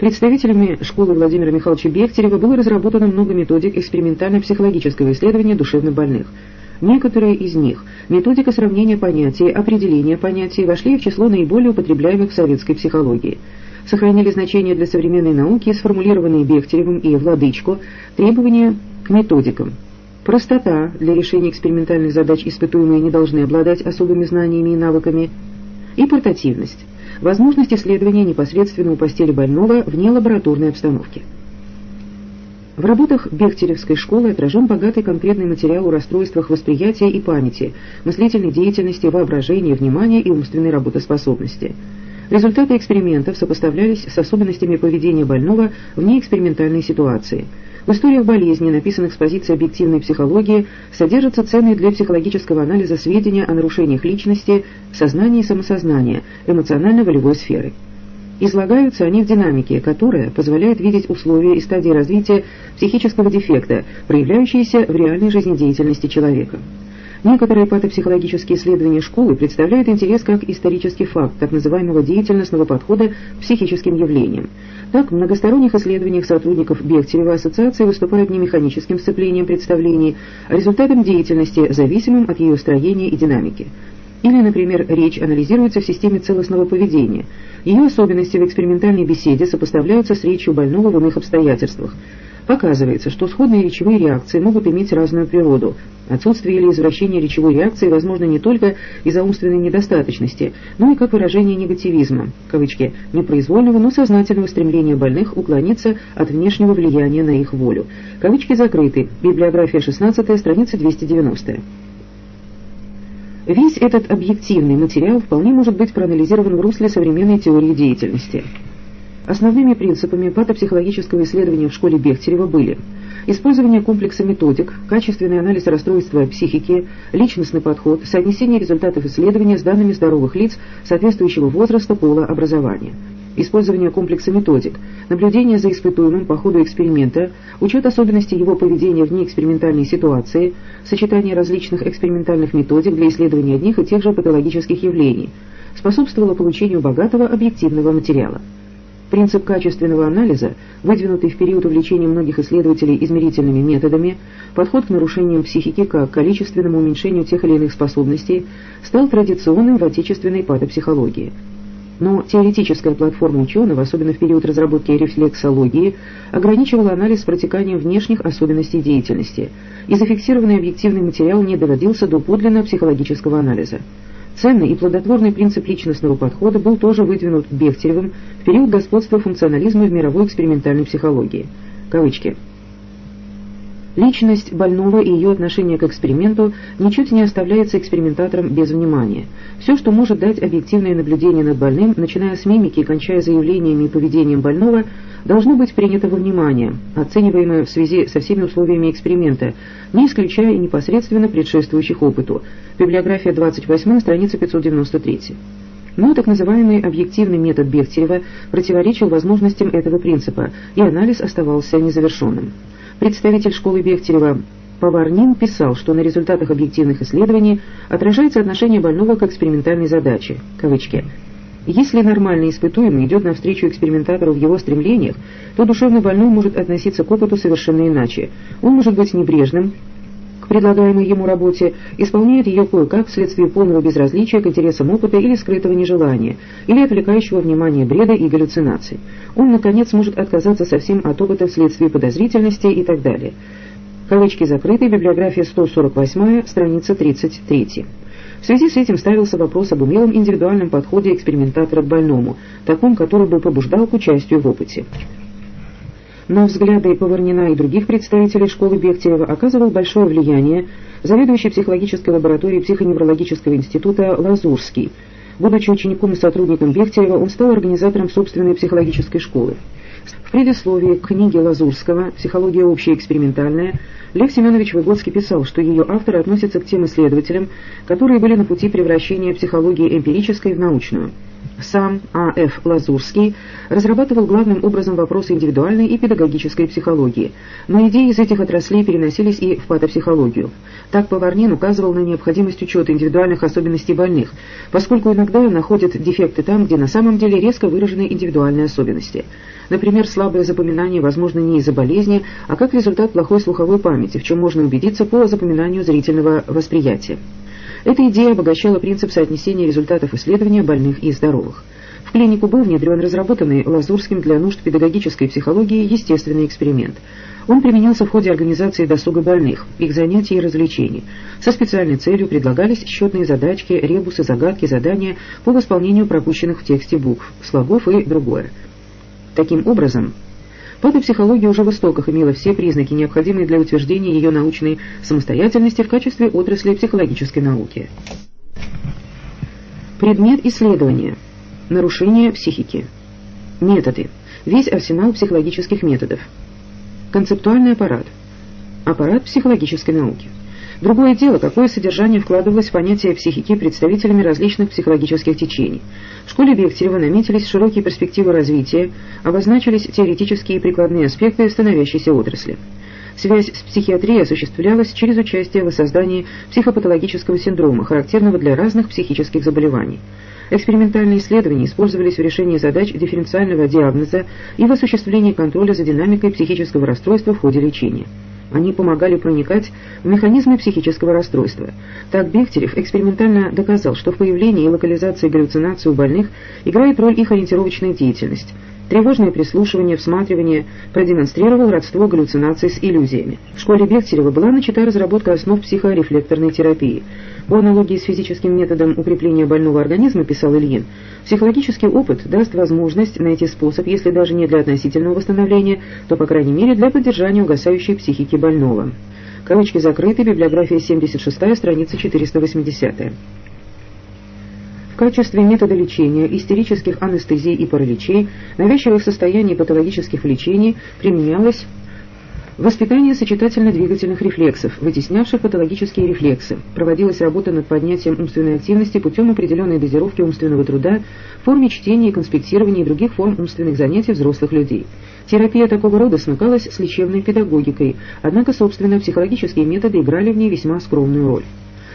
Представителями школы Владимира Михайловича Бехтерева было разработано много методик экспериментально-психологического исследования душевнобольных. Некоторые из них, методика сравнения понятий, определения понятий, вошли в число наиболее употребляемых в советской психологии. Сохранили значение для современной науки сформулированные Бехтеревым и Владычко требования к методикам. Простота для решения экспериментальных задач испытуемые не должны обладать особыми знаниями и навыками. И портативность возможность исследования непосредственно у постели больного вне лабораторной обстановки. В работах Бехтеревской школы отражен богатый конкретный материал о расстройствах восприятия и памяти, мыслительной деятельности, воображения, внимания и умственной работоспособности. Результаты экспериментов сопоставлялись с особенностями поведения больного в неэкспериментальной ситуации – в историях болезни, написанных с позиции объективной психологии, содержатся ценные для психологического анализа сведения о нарушениях личности, сознания и самосознания, эмоционально-волевой сферы. Излагаются они в динамике, которая позволяет видеть условия и стадии развития психического дефекта, проявляющиеся в реальной жизнедеятельности человека. Некоторые патопсихологические исследования школы представляют интерес как исторический факт так называемого деятельностного подхода к психическим явлениям. Так, в многосторонних исследованиях сотрудников Бехтерева ассоциации выступают не механическим сцеплением представлений, а результатом деятельности, зависимым от ее строения и динамики. Или, например, речь анализируется в системе целостного поведения. Ее особенности в экспериментальной беседе сопоставляются с речью больного в иных обстоятельствах. Показывается, что сходные речевые реакции могут иметь разную природу. Отсутствие или извращение речевой реакции возможно не только из-за умственной недостаточности, но и как выражение негативизма, кавычки, непроизвольного, но сознательного стремления больных уклониться от внешнего влияния на их волю. Кавычки закрыты. Библиография 16, страница 290. Весь этот объективный материал вполне может быть проанализирован в русле современной теории деятельности. Основными принципами патопсихологического исследования в школе Бехтерева были использование комплекса методик, качественный анализ расстройства психики, личностный подход, соотнесение результатов исследования с данными здоровых лиц соответствующего возраста, пола, образования, использование комплекса методик, наблюдение за испытуемым по ходу эксперимента, учет особенностей его поведения в неэкспериментальной ситуации, сочетание различных экспериментальных методик для исследования одних и тех же патологических явлений, способствовало получению богатого объективного материала. Принцип качественного анализа, выдвинутый в период увлечения многих исследователей измерительными методами, подход к нарушениям психики как количественному уменьшению тех или иных способностей, стал традиционным в отечественной патопсихологии. Но теоретическая платформа ученого, особенно в период разработки рефлексологии, ограничивала анализ протеканием внешних особенностей деятельности, и зафиксированный объективный материал не доводился до подлинного психологического анализа. Ценный и плодотворный принцип личностного подхода был тоже выдвинут Бехтеревым в период господства функционализма в мировой экспериментальной психологии. Кавычки. Личность больного и ее отношение к эксперименту ничуть не оставляется экспериментатором без внимания. Все, что может дать объективное наблюдение над больным, начиная с мимики и кончая заявлениями и поведением больного, должно быть принято во внимание, оцениваемое в связи со всеми условиями эксперимента, не исключая и непосредственно предшествующих опыту. Библиография 28, страница 593. Но так называемый объективный метод Бехтерева противоречил возможностям этого принципа, и анализ оставался незавершенным. Представитель школы Бехтерева Поварнин писал, что на результатах объективных исследований отражается отношение больного к экспериментальной задаче. Кавычки. Если нормальный испытуемый идет навстречу экспериментатору в его стремлениях, то душевно больной может относиться к опыту совершенно иначе. Он может быть небрежным, предлагаемой ему работе, исполняет ее кое-как вследствие полного безразличия к интересам опыта или скрытого нежелания, или отвлекающего внимание бреда и галлюцинаций. Он, наконец, может отказаться совсем от опыта вследствие подозрительности и так далее. Кавычки закрыты, библиография 148, страница 33. В связи с этим ставился вопрос об умелом индивидуальном подходе экспериментатора к больному, таком, который бы побуждал к участию в опыте. На взгляды Поварнина и других представителей школы Бехтерева оказывал большое влияние заведующий психологической лабораторией психоневрологического института Лазурский. Будучи учеником и сотрудником Бехтерева, он стал организатором собственной психологической школы. В предисловии к книге Лазурского «Психология общая и экспериментальная» Лев Семенович Выгодский писал, что ее авторы относятся к тем исследователям, которые были на пути превращения психологии эмпирической в научную. Сам А.Ф. Лазурский разрабатывал главным образом вопросы индивидуальной и педагогической психологии, но идеи из этих отраслей переносились и в патопсихологию. Так Поварнин указывал на необходимость учета индивидуальных особенностей больных, поскольку иногда находят дефекты там, где на самом деле резко выражены индивидуальные особенности. Например, слабое запоминание возможно не из-за болезни, а как результат плохой слуховой памяти, в чем можно убедиться по запоминанию зрительного восприятия. Эта идея обогащала принцип соотнесения результатов исследования больных и здоровых. В клинику был внедрен разработанный Лазурским для нужд педагогической психологии естественный эксперимент. Он применялся в ходе организации досуга больных, их занятий и развлечений. Со специальной целью предлагались счетные задачки, ребусы, загадки, задания по восполнению пропущенных в тексте букв, слогов и другое. Таким образом, Патопсихология уже в истоках имела все признаки, необходимые для утверждения ее научной самостоятельности в качестве отрасли психологической науки. Предмет исследования. Нарушение психики. Методы. Весь арсенал психологических методов. Концептуальный аппарат. Аппарат психологической науки. Другое дело, какое содержание вкладывалось в понятие психики представителями различных психологических течений. В школе Бехтерева наметились широкие перспективы развития, обозначились теоретические и прикладные аспекты становящейся отрасли. Связь с психиатрией осуществлялась через участие в воссоздании психопатологического синдрома, характерного для разных психических заболеваний. Экспериментальные исследования использовались в решении задач дифференциального диагноза и в осуществлении контроля за динамикой психического расстройства в ходе лечения. Они помогали проникать в механизмы психического расстройства. Так Бехтерев экспериментально доказал, что в появлении и локализации галлюцинаций у больных играет роль их ориентировочная деятельность. Тревожное прислушивание, всматривание продемонстрировал родство галлюцинаций с иллюзиями. В школе Бехтерева была начата разработка основ психорефлекторной терапии. По аналогии с физическим методом укрепления больного организма, писал Ильин, психологический опыт даст возможность найти способ, если даже не для относительного восстановления, то, по крайней мере, для поддержания угасающей психики больного. Кавычки закрыты, библиография 76, страница 480 качестве метода лечения истерических анестезий и параличей, навязчивых состояний патологических влечений применялось Воспитание сочетательно-двигательных рефлексов, вытеснявших патологические рефлексы. Проводилась работа над поднятием умственной активности путем определенной дозировки умственного труда в форме чтения конспектирования и других форм умственных занятий взрослых людей. Терапия такого рода смыкалась с лечебной педагогикой, однако, собственно, психологические методы играли в ней весьма скромную роль.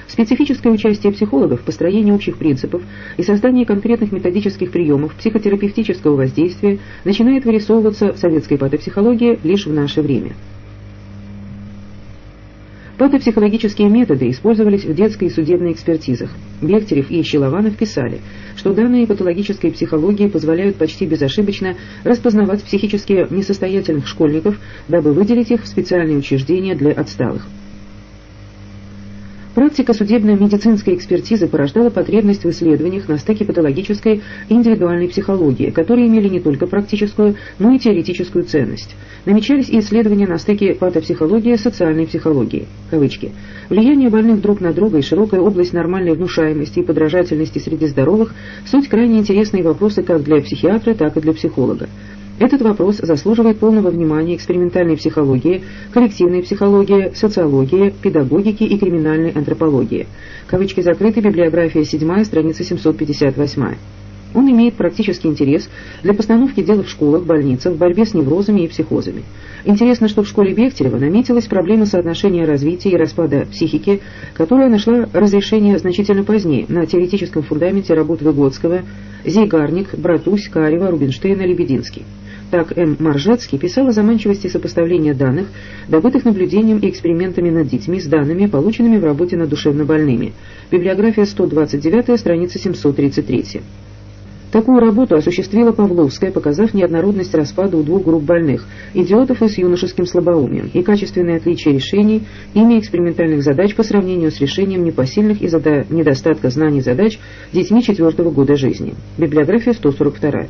Специфическое участие психологов в построении общих принципов и создании конкретных методических приемов психотерапевтического воздействия начинает вырисовываться в советской патопсихологии лишь в наше время. Патопсихологические методы использовались в детской и судебной экспертизах. Бехтерев и Щелованов писали, что данные патологической психологии позволяют почти безошибочно распознавать психически несостоятельных школьников, дабы выделить их в специальные учреждения для отсталых. Практика судебно-медицинской экспертизы порождала потребность в исследованиях на стыке патологической и индивидуальной психологии, которые имели не только практическую, но и теоретическую ценность. Намечались и исследования на стыке патопсихологии и социальной психологии. Кавычки. Влияние больных друг на друга и широкая область нормальной внушаемости и подражательности среди здоровых – суть крайне интересные вопросы как для психиатра, так и для психолога. Этот вопрос заслуживает полного внимания экспериментальной психологии, коллективной психологии, социологии, педагогики и криминальной антропологии. Кавычки закрыты, библиография 7, страница 758. Он имеет практический интерес для постановки дела в школах, больницах, в борьбе с неврозами и психозами. Интересно, что в школе Бехтерева наметилась проблема соотношения развития и распада психики, которая нашла разрешение значительно позднее на теоретическом фундаменте работ Выгодского, Зейгарник, Братусь, Карева, Рубинштейна, Лебединский. Так М. Маржецкий писал о заманчивости сопоставления данных, добытых наблюдением и экспериментами над детьми с данными, полученными в работе над душевнобольными. Библиография 129, страница 733. Такую работу осуществила Павловская, показав неоднородность распада у двух групп больных – идиотов и с юношеским слабоумием, и качественное отличие решений, ими экспериментальных задач по сравнению с решением непосильных из-за недостатка знаний задач детьми четвертого года жизни. Библиография 142.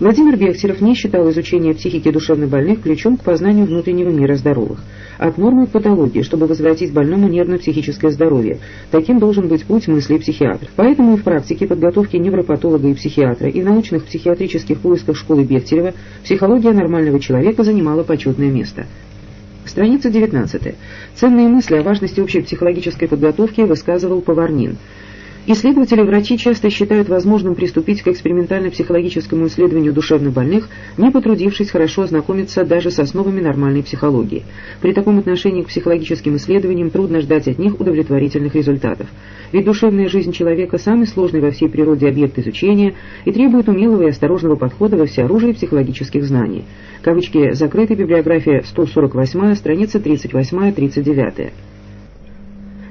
Владимир Бехтерев не считал изучение психики душевнобольных ключом к познанию внутреннего мира здоровых. От нормы патологии, чтобы возвратить больному нервно-психическое здоровье. Таким должен быть путь мысли психиатра. Поэтому и в практике подготовки невропатолога и психиатра, и в научных психиатрических поисках школы Бехтерева психология нормального человека занимала почетное место. Страница 19. Ценные мысли о важности общей психологической подготовки высказывал Поварнин. Исследователи-врачи часто считают возможным приступить к экспериментально-психологическому исследованию душевнобольных, не потрудившись хорошо ознакомиться даже с основами нормальной психологии. При таком отношении к психологическим исследованиям трудно ждать от них удовлетворительных результатов. Ведь душевная жизнь человека – самый сложный во всей природе объект изучения и требует умелого и осторожного подхода во всеоружии психологических знаний. Кавычки закрытой библиография 148, страница 38-39.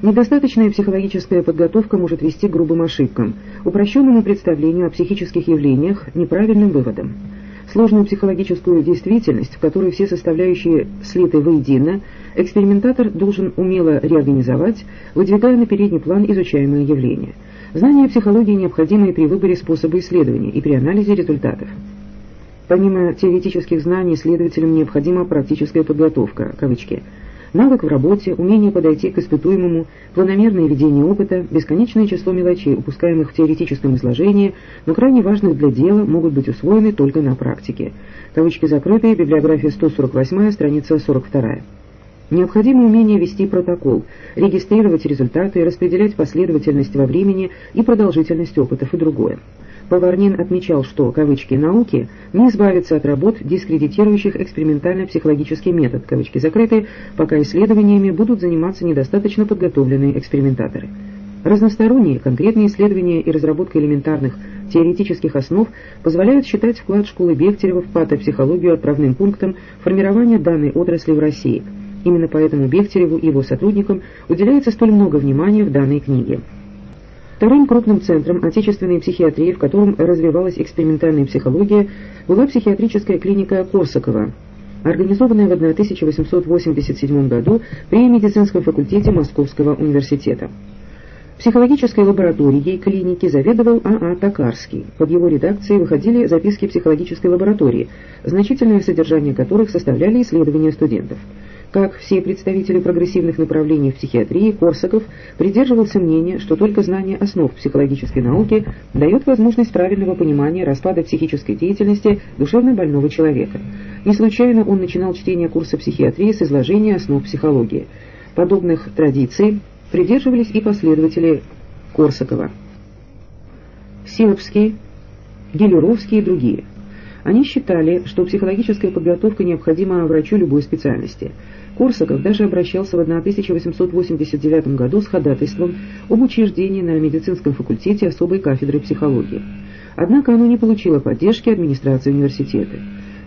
Недостаточная психологическая подготовка может вести к грубым ошибкам, упрощенному представлению о психических явлениях, неправильным выводам. Сложную психологическую действительность, в которой все составляющие слиты воедино, экспериментатор должен умело реорганизовать, выдвигая на передний план изучаемое явление. Знание психологии необходимо и при выборе способа исследования, и при анализе результатов. Помимо теоретических знаний, исследователям необходима практическая подготовка, кавычки, навык в работе, умение подойти к испытуемому, планомерное ведение опыта, бесконечное число мелочей, упускаемых в теоретическом изложении, но крайне важных для дела, могут быть усвоены только на практике. Кавычки закрытые, библиография 148, страница 42. Необходимо умение вести протокол, регистрировать результаты, распределять последовательность во времени и продолжительность опытов и другое. Поварнин отмечал, что кавычки «науки» не избавятся от работ, дискредитирующих экспериментально-психологический метод, кавычки закрыты, пока исследованиями будут заниматься недостаточно подготовленные экспериментаторы. Разносторонние конкретные исследования и разработка элементарных теоретических основ позволяют считать вклад школы Бехтерева в патопсихологию отправным пунктом формирования данной отрасли в России. Именно поэтому Бехтереву и его сотрудникам уделяется столь много внимания в данной книге. Вторым крупным центром отечественной психиатрии, в котором развивалась экспериментальная психология, была психиатрическая клиника Корсакова, организованная в 1887 году при медицинском факультете Московского университета. Психологической лабораторией клиники заведовал А.А. А Токарский. Под его редакцией выходили записки психологической лаборатории, значительное содержание которых составляли исследования студентов. Как все представители прогрессивных направлений в психиатрии, Корсаков придерживался мнения, что только знание основ психологической науки дает возможность правильного понимания распада психической деятельности душевно больного человека. Не случайно он начинал чтение курса психиатрии с изложения основ психологии. Подобных традиций придерживались и последователи Корсакова. Силовский, Гелеровский и другие. Они считали, что психологическая подготовка необходима врачу любой специальности – Корсаков даже обращался в 1889 году с ходатайством об учреждении на медицинском факультете особой кафедры психологии. Однако оно не получило поддержки администрации университета.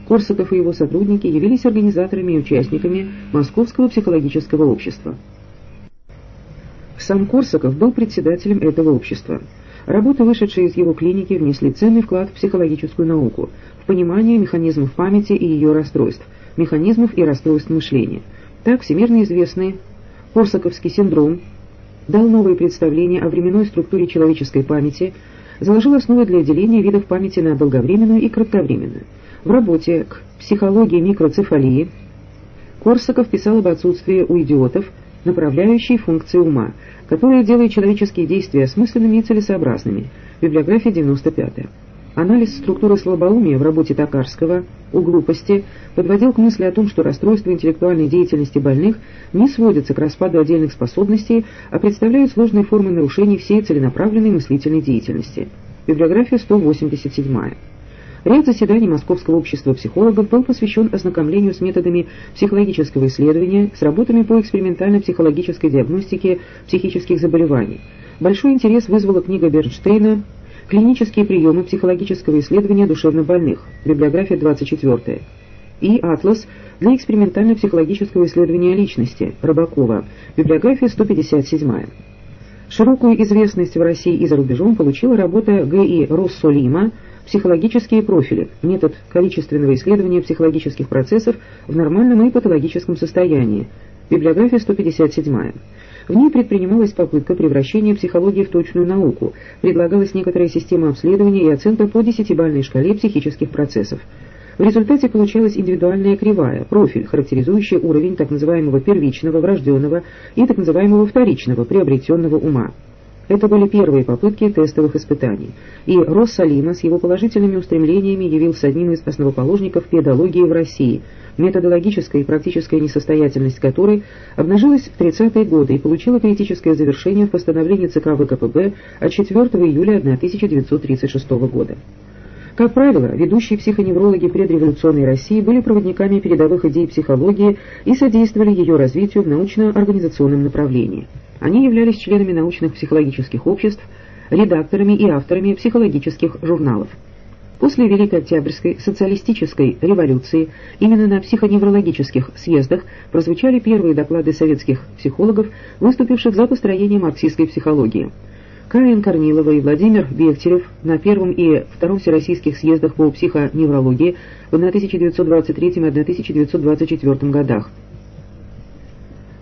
Корсаков и его сотрудники явились организаторами и участниками Московского психологического общества. Сам Корсаков был председателем этого общества. Работы, вышедшие из его клиники, внесли ценный вклад в психологическую науку, в понимание механизмов памяти и ее расстройств, механизмов и расстройств мышления – так, всемирно известный Корсаковский синдром дал новые представления о временной структуре человеческой памяти, заложил основы для деления видов памяти на долговременную и кратковременную. В работе «К психологии микроцефалии» Корсаков писал об отсутствии у идиотов направляющей функции ума, которая делает человеческие действия осмысленными и целесообразными. Библиография 95 Анализ структуры слабоумия в работе Токарского «У глупости» подводил к мысли о том, что расстройства интеллектуальной деятельности больных не сводятся к распаду отдельных способностей, а представляют сложные формы нарушений всей целенаправленной мыслительной деятельности. Библиография 187. Ряд заседаний Московского общества психологов был посвящен ознакомлению с методами психологического исследования, с работами по экспериментально-психологической диагностике психических заболеваний. Большой интерес вызвала книга Бернштейна Клинические приемы психологического исследования душевнобольных. Библиография 24. И «Атлас» для экспериментально-психологического исследования личности. Рыбакова. Библиография 157. Широкую известность в России и за рубежом получила работа Г.И. Россолима «Психологические профили. Метод количественного исследования психологических процессов в нормальном и патологическом состоянии». Библиография 157. В ней предпринималась попытка превращения психологии в точную науку, предлагалась некоторая система обследования и оценка по десятибальной шкале психических процессов. В результате получалась индивидуальная кривая, профиль, характеризующий уровень так называемого первичного, врожденного и так называемого вторичного, приобретенного ума. Это были первые попытки тестовых испытаний, и Россалима с его положительными устремлениями явился одним из основоположников педагогии в России, методологическая и практическая несостоятельность которой обнажилась в 30-е годы и получила критическое завершение в постановлении ЦК ВКПБ от 4 июля 1936 года. Как правило, ведущие психоневрологи предреволюционной России были проводниками передовых идей психологии и содействовали ее развитию в научно-организационном направлении. Они являлись членами научных психологических обществ, редакторами и авторами психологических журналов. После Великой Октябрьской социалистической революции именно на психоневрологических съездах прозвучали первые доклады советских психологов, выступивших за построение марксистской психологии. Каин Корнилова и Владимир Бехтерев на первом и втором всероссийских съездах по психоневрологии в 1923-1924 годах.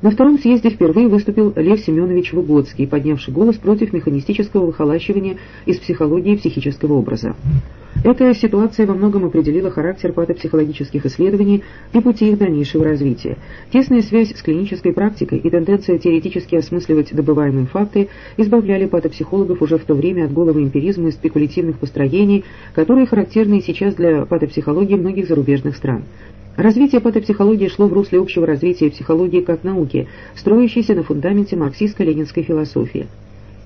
На втором съезде впервые выступил Лев Семенович Выгодский, поднявший голос против механистического выхолащивания из психологии психического образа. Эта ситуация во многом определила характер патопсихологических исследований и пути их дальнейшего развития. Тесная связь с клинической практикой и тенденция теоретически осмысливать добываемые факты избавляли патопсихологов уже в то время от голого эмпиризма и спекулятивных построений, которые характерны сейчас для патопсихологии многих зарубежных стран. Развитие патопсихологии шло в русле общего развития психологии как науки, строящейся на фундаменте марксистско-ленинской философии.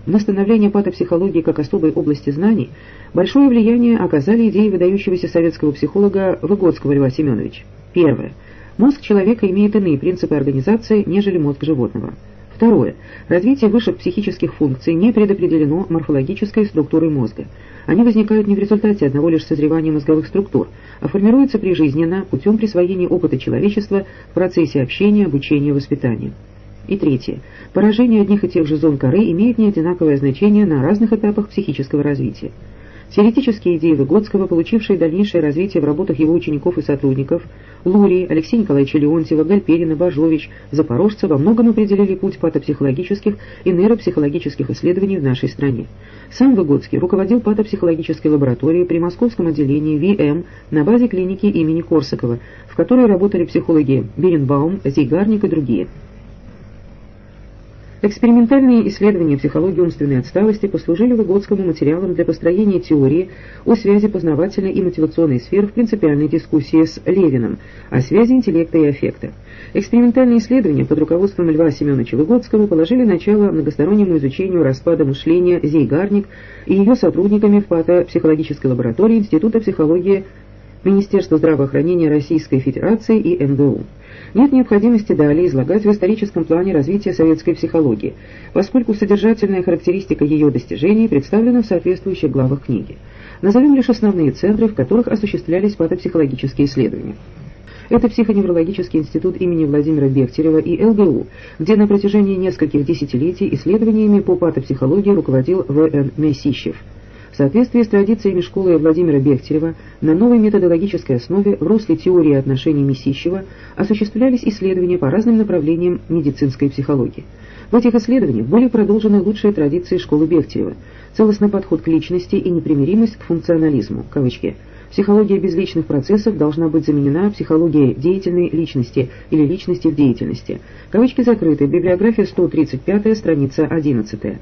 На становление патопсихологии как особой области знаний большое влияние оказали идеи выдающегося советского психолога Выгодского Льва Семеновича. Первое. Мозг человека имеет иные принципы организации, нежели мозг животного. Второе. Развитие высших психических функций не предопределено морфологической структурой мозга. Они возникают не в результате одного лишь созревания мозговых структур, а формируются прижизненно путем присвоения опыта человечества в процессе общения, обучения, воспитания. И третье. Поражение одних и тех же зон коры имеет неодинаковое значение на разных этапах психического развития. Теоретические идеи Выгодского, получившие дальнейшее развитие в работах его учеников и сотрудников, Лурий, Алексей Николаевич Леонтьева, Гальперина, Бажович, Запорожца во многом определили путь патопсихологических и нейропсихологических исследований в нашей стране. Сам Выгодский руководил патопсихологической лабораторией при Московском отделении ВМ на базе клиники имени Корсакова, в которой работали психологи Беренбаум, Зейгарник и другие. Экспериментальные исследования психологии умственной отсталости послужили Выгодскому материалом для построения теории о связи познавательной и мотивационной сфер в принципиальной дискуссии с Левиным о связи интеллекта и аффекта. Экспериментальные исследования под руководством Льва Семеновича Выгодского положили начало многостороннему изучению распада мышления Зейгарник и ее сотрудниками в патопсихологической лаборатории Института психологии Министерства здравоохранения Российской Федерации и МГУ. Нет необходимости далее излагать в историческом плане развития советской психологии, поскольку содержательная характеристика ее достижений представлена в соответствующих главах книги. Назовем лишь основные центры, в которых осуществлялись патопсихологические исследования. Это психоневрологический институт имени Владимира Бехтерева и ЛГУ, где на протяжении нескольких десятилетий исследованиями по патопсихологии руководил В.Н. Месищев. В соответствии с традициями школы Владимира Бехтерева, на новой методологической основе в русле теории отношений Месищева осуществлялись исследования по разным направлениям медицинской психологии. В этих исследованиях были продолжены лучшие традиции школы Бехтерева, целостный подход к личности и непримиримость к функционализму, кавычки, Психология безличных процессов должна быть заменена психологией деятельной личности или личности в деятельности. Кавычки закрыты. Библиография 135, страница 11.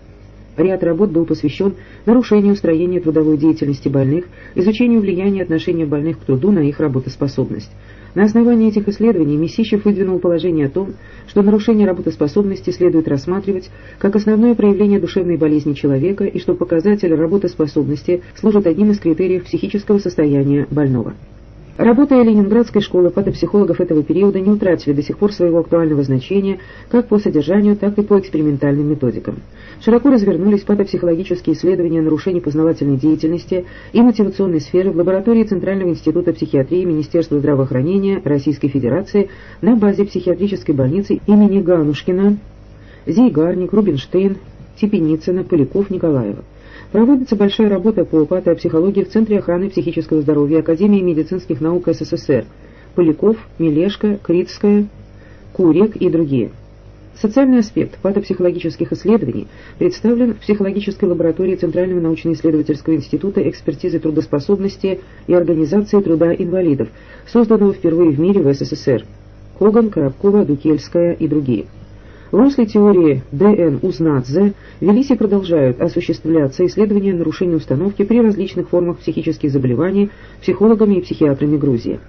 Ряд работ был посвящен нарушению строения трудовой деятельности больных, изучению влияния отношения больных к труду на их работоспособность. На основании этих исследований Месищев выдвинул положение о том, что нарушение работоспособности следует рассматривать как основное проявление душевной болезни человека и что показатель работоспособности служит одним из критериев психического состояния больного. Работы Ленинградской школы патопсихологов этого периода не утратили до сих пор своего актуального значения как по содержанию, так и по экспериментальным методикам. Широко развернулись патопсихологические исследования нарушений познавательной деятельности и мотивационной сферы в лаборатории Центрального института психиатрии Министерства здравоохранения Российской Федерации на базе психиатрической больницы имени Ганушкина, Зейгарник, Рубинштейн, Тепеницына, Поляков, Николаева. Проводится большая работа по патопсихологии в Центре охраны психического здоровья Академии медицинских наук СССР. Поляков, Мелешко, Критская, Курек и другие. Социальный аспект патопсихологических исследований представлен в психологической лаборатории Центрального научно-исследовательского института экспертизы трудоспособности и организации труда инвалидов, созданного впервые в мире в СССР. Коган, Коробкова, Дукельская и другие. В русле теории ДН Узнадзе велись и продолжают осуществляться исследования нарушений установки при различных формах психических заболеваний психологами и психиатрами Грузии.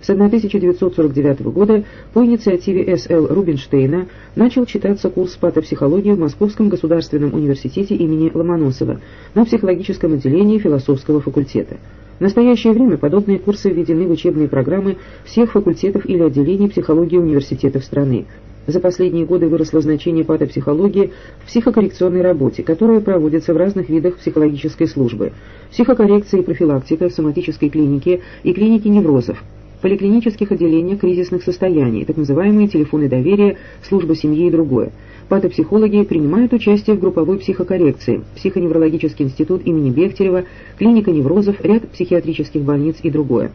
С 1949 года по инициативе С.Л. Рубинштейна начал читаться курс патопсихологии в Московском государственном университете имени Ломоносова на психологическом отделении философского факультета. В настоящее время подобные курсы введены в учебные программы всех факультетов или отделений психологии университетов страны. За последние годы выросло значение патопсихологии в психокоррекционной работе, которая проводится в разных видах психологической службы. Психокоррекция и профилактика в соматической клинике и клинике неврозов, поликлинических отделениях кризисных состояний, так называемые телефоны доверия, служба семьи и другое. Патопсихологи принимают участие в групповой психокоррекции, психоневрологический институт имени Бехтерева, клиника неврозов, ряд психиатрических больниц и другое.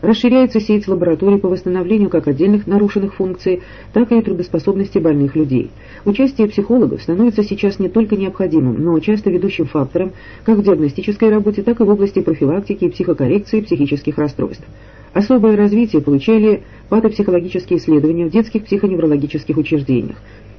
Расширяется сеть лабораторий по восстановлению как отдельных нарушенных функций, так и трудоспособности больных людей. Участие психологов становится сейчас не только необходимым, но часто ведущим фактором как в диагностической работе, так и в области профилактики и психокоррекции психических расстройств. Особое развитие получали патопсихологические исследования в детских психоневрологических учреждениях.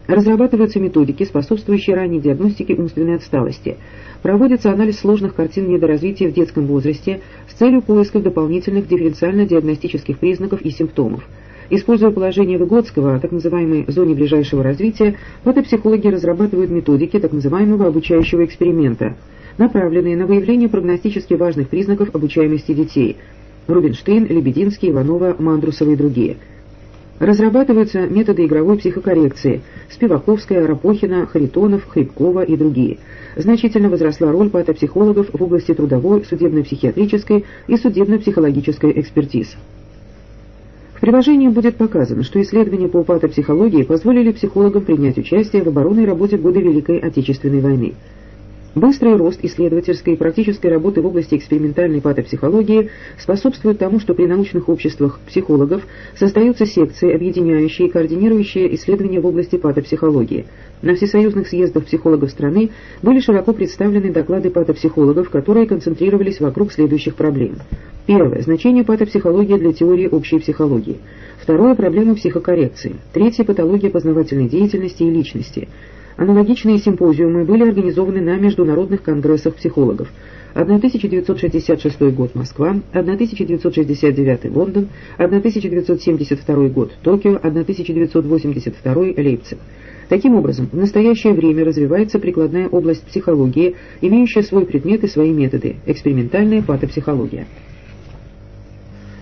Разрабатываются методики, способствующие ранней диагностике умственной отсталости. Проводится анализ сложных картин недоразвития в детском возрасте с целью поиска дополнительных дифференциально-диагностических признаков и симптомов. Используя положение Выгодского о так называемой зоне ближайшего развития, патопсихологи разрабатывают методики так называемого обучающего эксперимента, направленные на выявление прогностически важных признаков обучаемости детей – Рубинштейн, Лебединский, Иванова, Мандрусова и другие. Разрабатываются методы игровой психокоррекции Спиваковская, Рапохина, Харитонов, Хребкова и другие. Значительно возросла роль патопсихологов в области трудовой, судебно-психиатрической и судебно-психологической экспертиз. В приложении будет показано, что исследования по патопсихологии позволили психологам принять участие в оборонной работе в годы Великой Отечественной войны. Быстрый рост исследовательской и практической работы в области экспериментальной патопсихологии способствует тому, что при научных обществах психологов создаются секции, объединяющие и координирующие исследования в области патопсихологии. На всесоюзных съездах психологов страны были широко представлены доклады патопсихологов, которые концентрировались вокруг следующих проблем. Первое. Значение патопсихологии для теории общей психологии. Второе. Проблемы психокоррекции. Третье. Патология познавательной деятельности и личности. Аналогичные симпозиумы были организованы на международных конгрессах психологов. 1966 год Москва, 1969 Лондон, 1972 год Токио, 1982 Лейпциг. Таким образом, в настоящее время развивается прикладная область психологии, имеющая свой предмет и свои методы – экспериментальная патопсихология.